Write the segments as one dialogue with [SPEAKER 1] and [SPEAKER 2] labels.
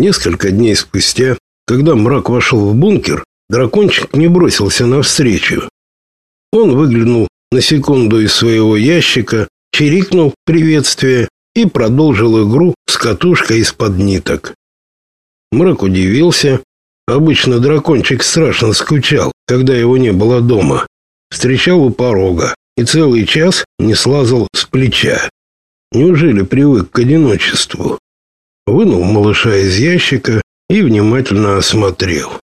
[SPEAKER 1] Несколько дней спустя, когда мрак вошел в бункер, дракончик не бросился навстречу. Он выглянул на секунду из своего ящика, чирикнул приветствие и продолжил игру с катушкой из-под ниток. Мрак удивился. Обычно дракончик страшно скучал, когда его не было дома. Встречал у порога и целый час не слазал с плеча. Неужели привык к одиночеству? Вынул малыша из ящика и внимательно осмотрел.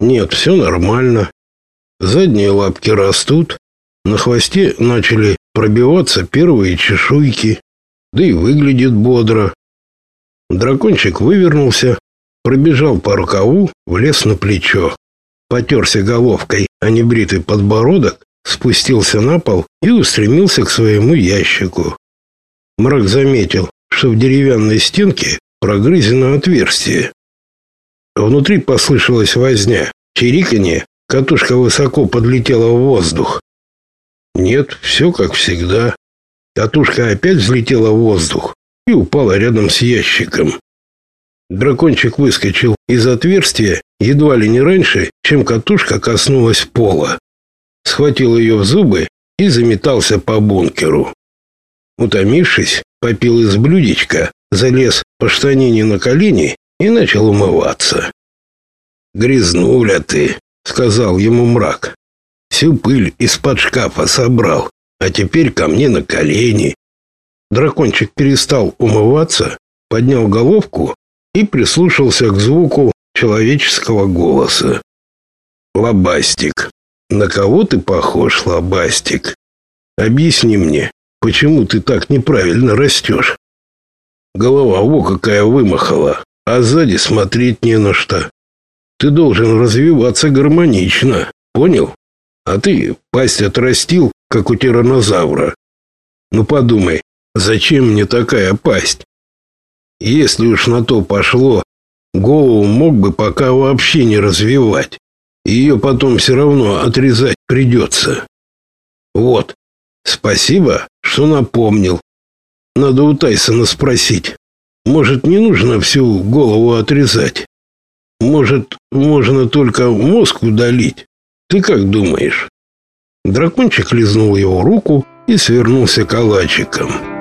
[SPEAKER 1] Нет, все нормально. Задние лапки растут, на хвосте начали пробиваться первые чешуйки, да и выглядит бодро. Дракончик вывернулся, пробежал по рукаву, влез на плечо, потерся головкой о небритый подбородок, спустился на пол и устремился к своему ящику. Мрак заметил, что в деревянной стенке прогрызено отверстие. Внутри послышалась возня, чириканье, катушка высоко подлетела в воздух. Нет, все как всегда. Катушка опять взлетела в воздух и упала рядом с ящиком. Дракончик выскочил из отверстия едва ли не раньше, чем катушка коснулась пола. Схватил ее в зубы и заметался по бункеру. Утомившись, попил из блюдечка, залез по штанине на колени и начал умываться. «Грязнуля ты», — сказал ему мрак. «Всю пыль из-под шкафа собрал, а теперь ко мне на колени». Дракончик перестал умываться, поднял головку и прислушался к звуку человеческого голоса. «Лобастик, на кого ты похож, Лобастик? Объясни мне, почему ты так неправильно растешь? Голова во какая вымахала, а сзади смотреть не на что. Ты должен развиваться гармонично, понял? А ты пасть отрастил, как у тиранозавра. Ну подумай, зачем мне такая пасть? Если уж на то пошло, голову мог бы пока вообще не развивать. Ее потом все равно отрезать придется. Вот. Спасибо, что напомнил. Надо у Тайсона спросить. Может, не нужно всю голову отрезать? Может, можно только мозг удалить? Ты как думаешь? Дракончик лизнул его руку и свернулся калачиком.